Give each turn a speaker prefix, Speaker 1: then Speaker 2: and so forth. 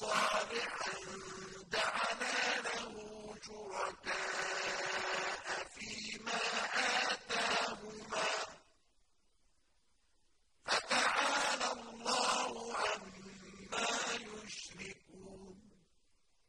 Speaker 1: صالحا